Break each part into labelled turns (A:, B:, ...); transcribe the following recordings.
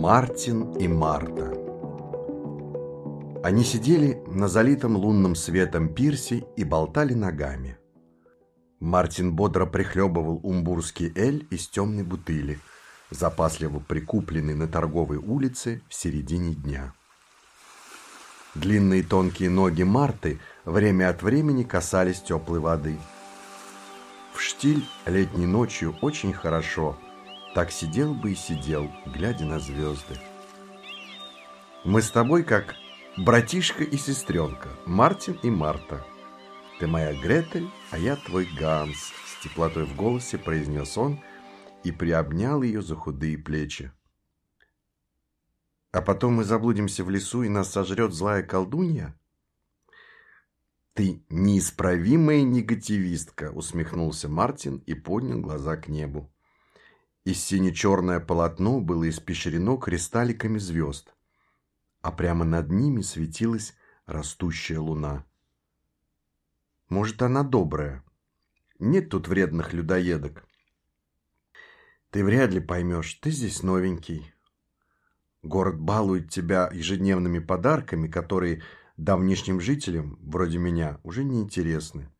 A: Мартин и Марта Они сидели на залитом лунным светом пирсе и болтали ногами. Мартин бодро прихлебывал умбурский эль из темной бутыли, запасливо прикупленный на торговой улице в середине дня. Длинные тонкие ноги Марты время от времени касались теплой воды. В штиль летней ночью очень хорошо – так сидел бы и сидел, глядя на звезды. Мы с тобой как братишка и сестренка, Мартин и Марта. Ты моя Гретель, а я твой Ганс, с теплотой в голосе произнес он и приобнял ее за худые плечи. А потом мы заблудимся в лесу, и нас сожрет злая колдунья? Ты неисправимая негативистка, усмехнулся Мартин и поднял глаза к небу и сине-черное полотно было испещрено кристалликами звезд, а прямо над ними светилась растущая луна. Может, она добрая. Нет тут вредных людоедок. Ты вряд ли поймешь, ты здесь новенький. Город балует тебя ежедневными подарками, которые давнишним жителям, вроде меня, уже не интересны.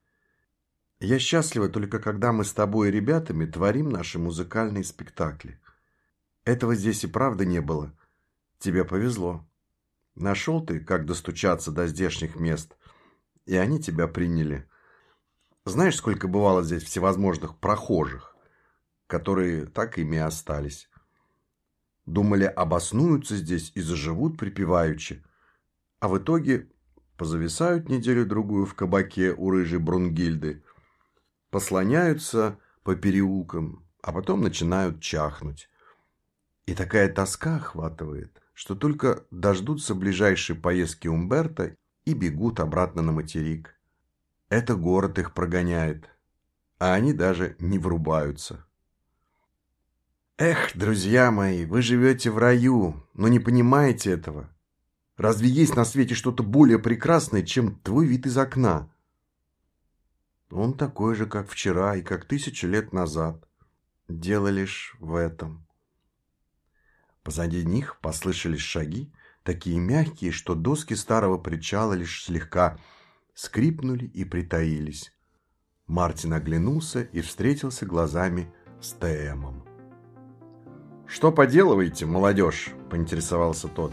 A: Я счастлива только когда мы с тобой и ребятами творим наши музыкальные спектакли. Этого здесь и правда не было. Тебе повезло. Нашел ты, как достучаться до здешних мест, и они тебя приняли. Знаешь, сколько бывало здесь всевозможных прохожих, которые так ими остались. Думали, обоснуются здесь и заживут припеваючи, а в итоге позависают неделю-другую в кабаке у рыжей Брунгильды – послоняются по переулкам, а потом начинают чахнуть. И такая тоска охватывает, что только дождутся ближайшей поездки Умберта и бегут обратно на материк. Это город их прогоняет, а они даже не врубаются. Эх, друзья мои, вы живете в раю, но не понимаете этого. Разве есть на свете что-то более прекрасное, чем твой вид из окна? Он такой же, как вчера и как тысячу лет назад. Дело лишь в этом. Позади них послышались шаги, такие мягкие, что доски старого причала лишь слегка скрипнули и притаились. Мартин оглянулся и встретился глазами с Тэмом. «Что поделываете, молодежь?» – поинтересовался тот.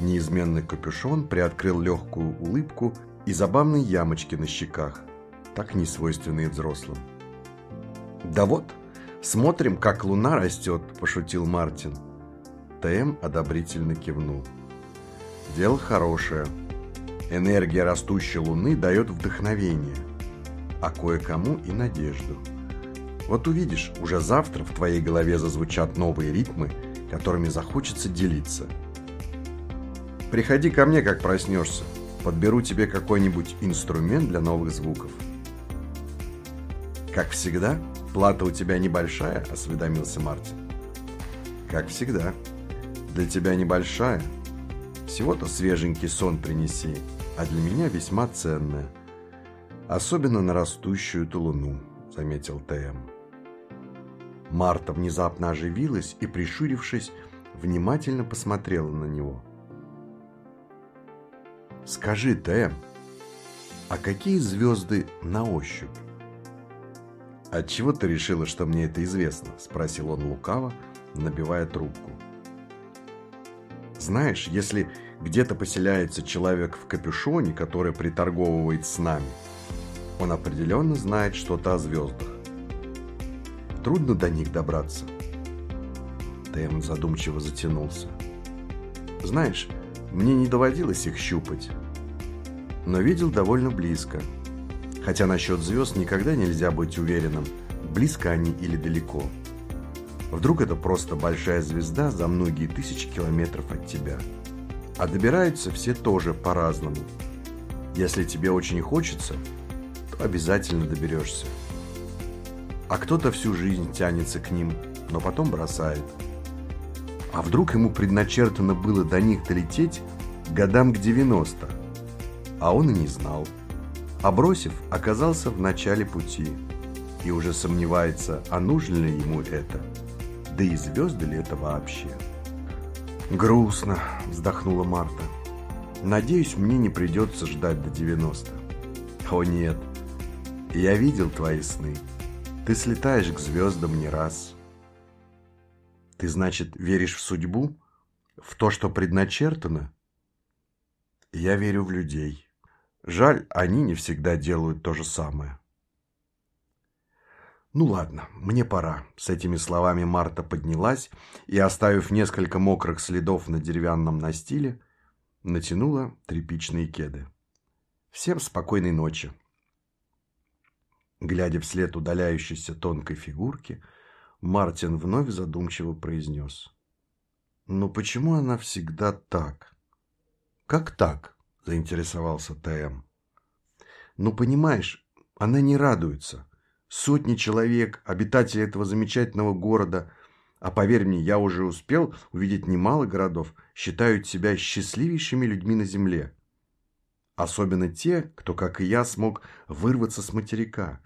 A: Неизменный капюшон приоткрыл легкую улыбку и забавные ямочки на щеках так не свойственные взрослым. «Да вот, смотрим, как луна растет», – пошутил Мартин. ТМ одобрительно кивнул. «Дело хорошее. Энергия растущей луны дает вдохновение, а кое-кому и надежду. Вот увидишь, уже завтра в твоей голове зазвучат новые ритмы, которыми захочется делиться. Приходи ко мне, как проснешься. Подберу тебе какой-нибудь инструмент для новых звуков. «Как всегда, плата у тебя небольшая?» – осведомился Мартин. «Как всегда. Для тебя небольшая. Всего-то свеженький сон принеси, а для меня весьма ценная. Особенно на растущую-то луну», – заметил ТМ. Марта внезапно оживилась и, прищурившись, внимательно посмотрела на него. «Скажи, ТМ, а какие звезды на ощупь?» «Отчего ты решила, что мне это известно?» – спросил он лукаво, набивая трубку. «Знаешь, если где-то поселяется человек в капюшоне, который приторговывает с нами, он определенно знает что-то о звездах. Трудно до них добраться». Тэм задумчиво затянулся. «Знаешь, мне не доводилось их щупать, но видел довольно близко – Хотя насчет звезд никогда нельзя быть уверенным, близко они или далеко. Вдруг это просто большая звезда за многие тысячи километров от тебя. А добираются все тоже по-разному. Если тебе очень хочется, то обязательно доберешься. А кто-то всю жизнь тянется к ним, но потом бросает. А вдруг ему предначертано было до них долететь годам к 90, а он и не знал а бросив, оказался в начале пути и уже сомневается, а нужно ли ему это, да и звезды ли это вообще. «Грустно», — вздохнула Марта. «Надеюсь, мне не придется ждать до 90. «О нет, я видел твои сны. Ты слетаешь к звездам не раз». «Ты, значит, веришь в судьбу? В то, что предначертано?» «Я верю в людей. Жаль, они не всегда делают то же самое». «Ну ладно, мне пора». С этими словами Марта поднялась и, оставив несколько мокрых следов на деревянном настиле, натянула тряпичные кеды. «Всем спокойной ночи». Глядя вслед удаляющейся тонкой фигурки, Мартин вновь задумчиво произнес. «Но почему она всегда так?» «Как так?» – заинтересовался ТМ. «Ну, понимаешь, она не радуется» сотни человек, обитатели этого замечательного города, а поверь мне, я уже успел увидеть немало городов, считают себя счастливейшими людьми на земле. Особенно те, кто, как и я, смог вырваться с материка.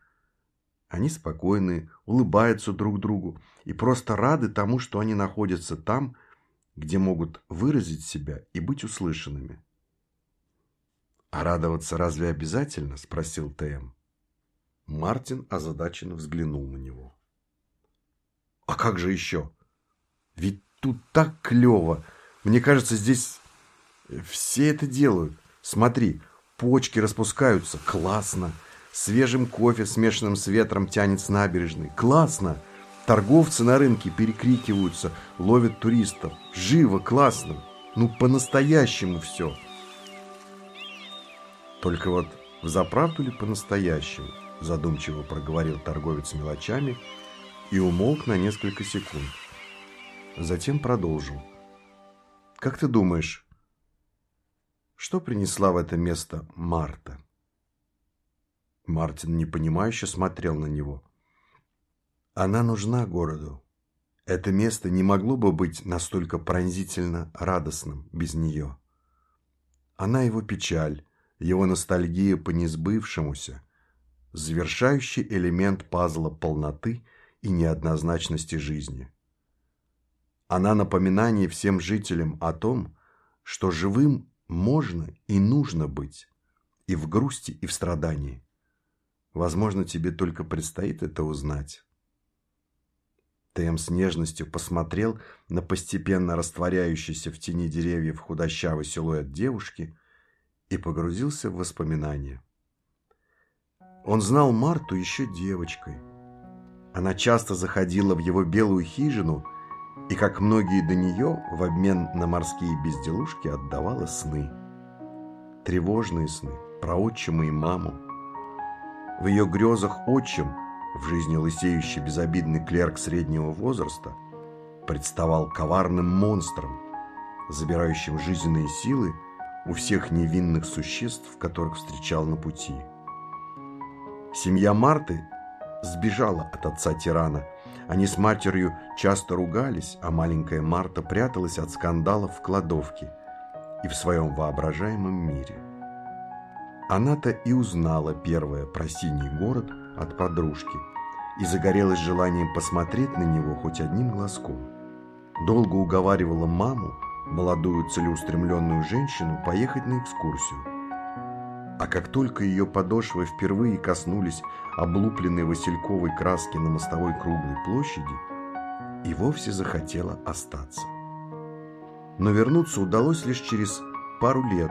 A: Они спокойны, улыбаются друг другу и просто рады тому, что они находятся там, где могут выразить себя и быть услышанными. «А радоваться разве обязательно?» – спросил ТМ. Мартин озадаченно взглянул на него. «А как же еще? Ведь тут так клево! Мне кажется, здесь все это делают. Смотри, почки распускаются. Классно! Свежим кофе, смешанным с ветром, тянет с набережной. Классно! Торговцы на рынке перекрикиваются, ловят туристов. Живо, классно! Ну, по-настоящему все!» Только вот взаправду ли по-настоящему? задумчиво проговорил торговец мелочами и умолк на несколько секунд. Затем продолжил. «Как ты думаешь, что принесла в это место Марта?» Мартин непонимающе смотрел на него. «Она нужна городу. Это место не могло бы быть настолько пронзительно радостным без нее. Она его печаль, его ностальгия по несбывшемуся, завершающий элемент пазла полноты и неоднозначности жизни. Она напоминание всем жителям о том, что живым можно и нужно быть, и в грусти, и в страдании. Возможно, тебе только предстоит это узнать. Тэм с нежностью посмотрел на постепенно растворяющийся в тени деревьев худощавый силуэт девушки и погрузился в воспоминания. Он знал Марту еще девочкой. Она часто заходила в его белую хижину и, как многие до нее, в обмен на морские безделушки отдавала сны. Тревожные сны про отчима и маму. В ее грезах отчим, в жизни лысеющий безобидный клерк среднего возраста, представал коварным монстром, забирающим жизненные силы у всех невинных существ, которых встречал на пути. Семья Марты сбежала от отца-тирана. Они с матерью часто ругались, а маленькая Марта пряталась от скандалов в кладовке и в своем воображаемом мире. Она-то и узнала первое про синий город от подружки и загорелась желанием посмотреть на него хоть одним глазком. Долго уговаривала маму, молодую целеустремленную женщину, поехать на экскурсию. А как только ее подошвы впервые коснулись облупленной васильковой краски на мостовой круглой площади, и вовсе захотела остаться. Но вернуться удалось лишь через пару лет,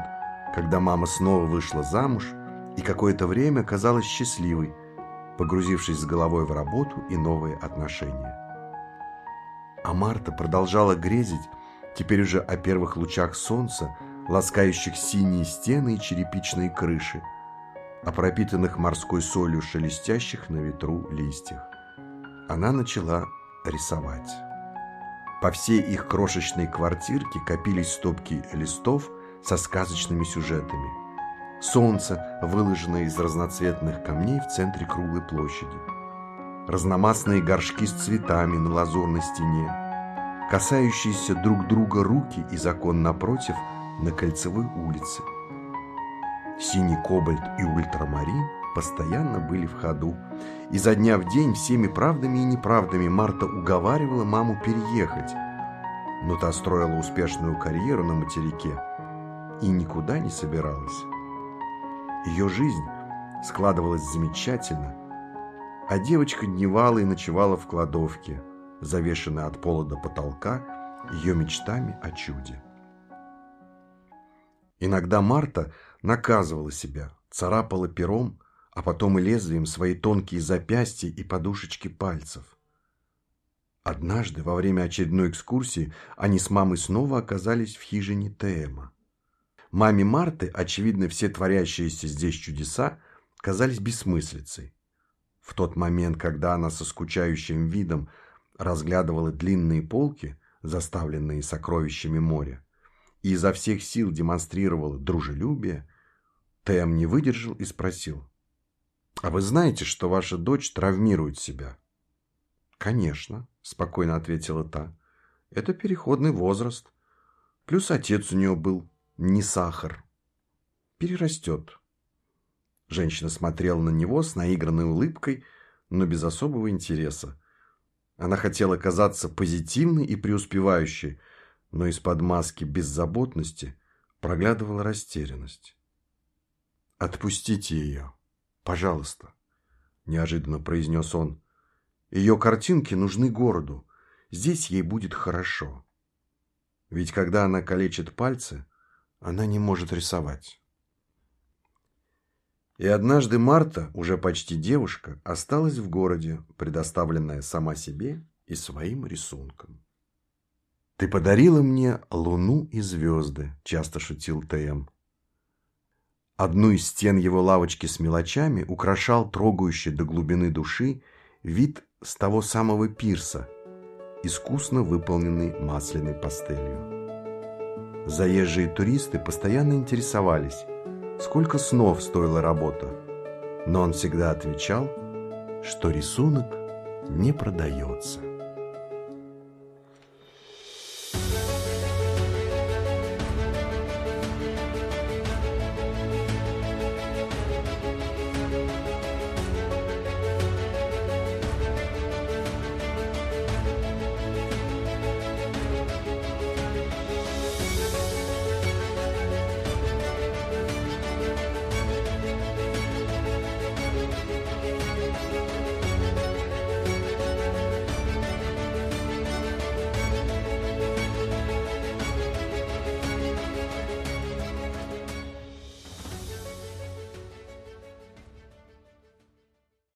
A: когда мама снова вышла замуж и какое-то время казалась счастливой, погрузившись с головой в работу и новые отношения. А Марта продолжала грезить, теперь уже о первых лучах солнца, ласкающих синие стены и черепичные крыши, о пропитанных морской солью шелестящих на ветру листьях. Она начала рисовать. По всей их крошечной квартирке копились стопки листов со сказочными сюжетами. Солнце, выложенное из разноцветных камней в центре круглой площади. Разномастные горшки с цветами на лазурной стене. Касающиеся друг друга руки и закон напротив – на Кольцевой улице. Синий кобальт и ультрамарин постоянно были в ходу. И за дня в день всеми правдами и неправдами Марта уговаривала маму переехать. но та строила успешную карьеру на материке и никуда не собиралась. Ее жизнь складывалась замечательно, а девочка дневала и ночевала в кладовке, завешенной от пола до потолка ее мечтами о чуде. Иногда Марта наказывала себя, царапала пером, а потом и лезвием свои тонкие запястья и подушечки пальцев. Однажды, во время очередной экскурсии, они с мамой снова оказались в хижине Теэма. Маме Марты, очевидно, все творящиеся здесь чудеса казались бессмыслицей. В тот момент, когда она со скучающим видом разглядывала длинные полки, заставленные сокровищами моря, и изо всех сил демонстрировала дружелюбие, Тэм не выдержал и спросил. «А вы знаете, что ваша дочь травмирует себя?» «Конечно», – спокойно ответила та. «Это переходный возраст. Плюс отец у нее был не сахар. Перерастет». Женщина смотрела на него с наигранной улыбкой, но без особого интереса. Она хотела казаться позитивной и преуспевающей, но из-под маски беззаботности проглядывала растерянность. «Отпустите ее, пожалуйста», – неожиданно произнес он. «Ее картинки нужны городу. Здесь ей будет хорошо. Ведь когда она калечит пальцы, она не может рисовать». И однажды Марта, уже почти девушка, осталась в городе, предоставленная сама себе и своим рисункам. «Ты подарила мне луну и звезды», – часто шутил ТМ. Одну из стен его лавочки с мелочами украшал трогающий до глубины души вид с того самого пирса, искусно выполненный масляной пастелью. Заезжие туристы постоянно интересовались, сколько снов стоила работа, но он всегда отвечал, что рисунок не продается.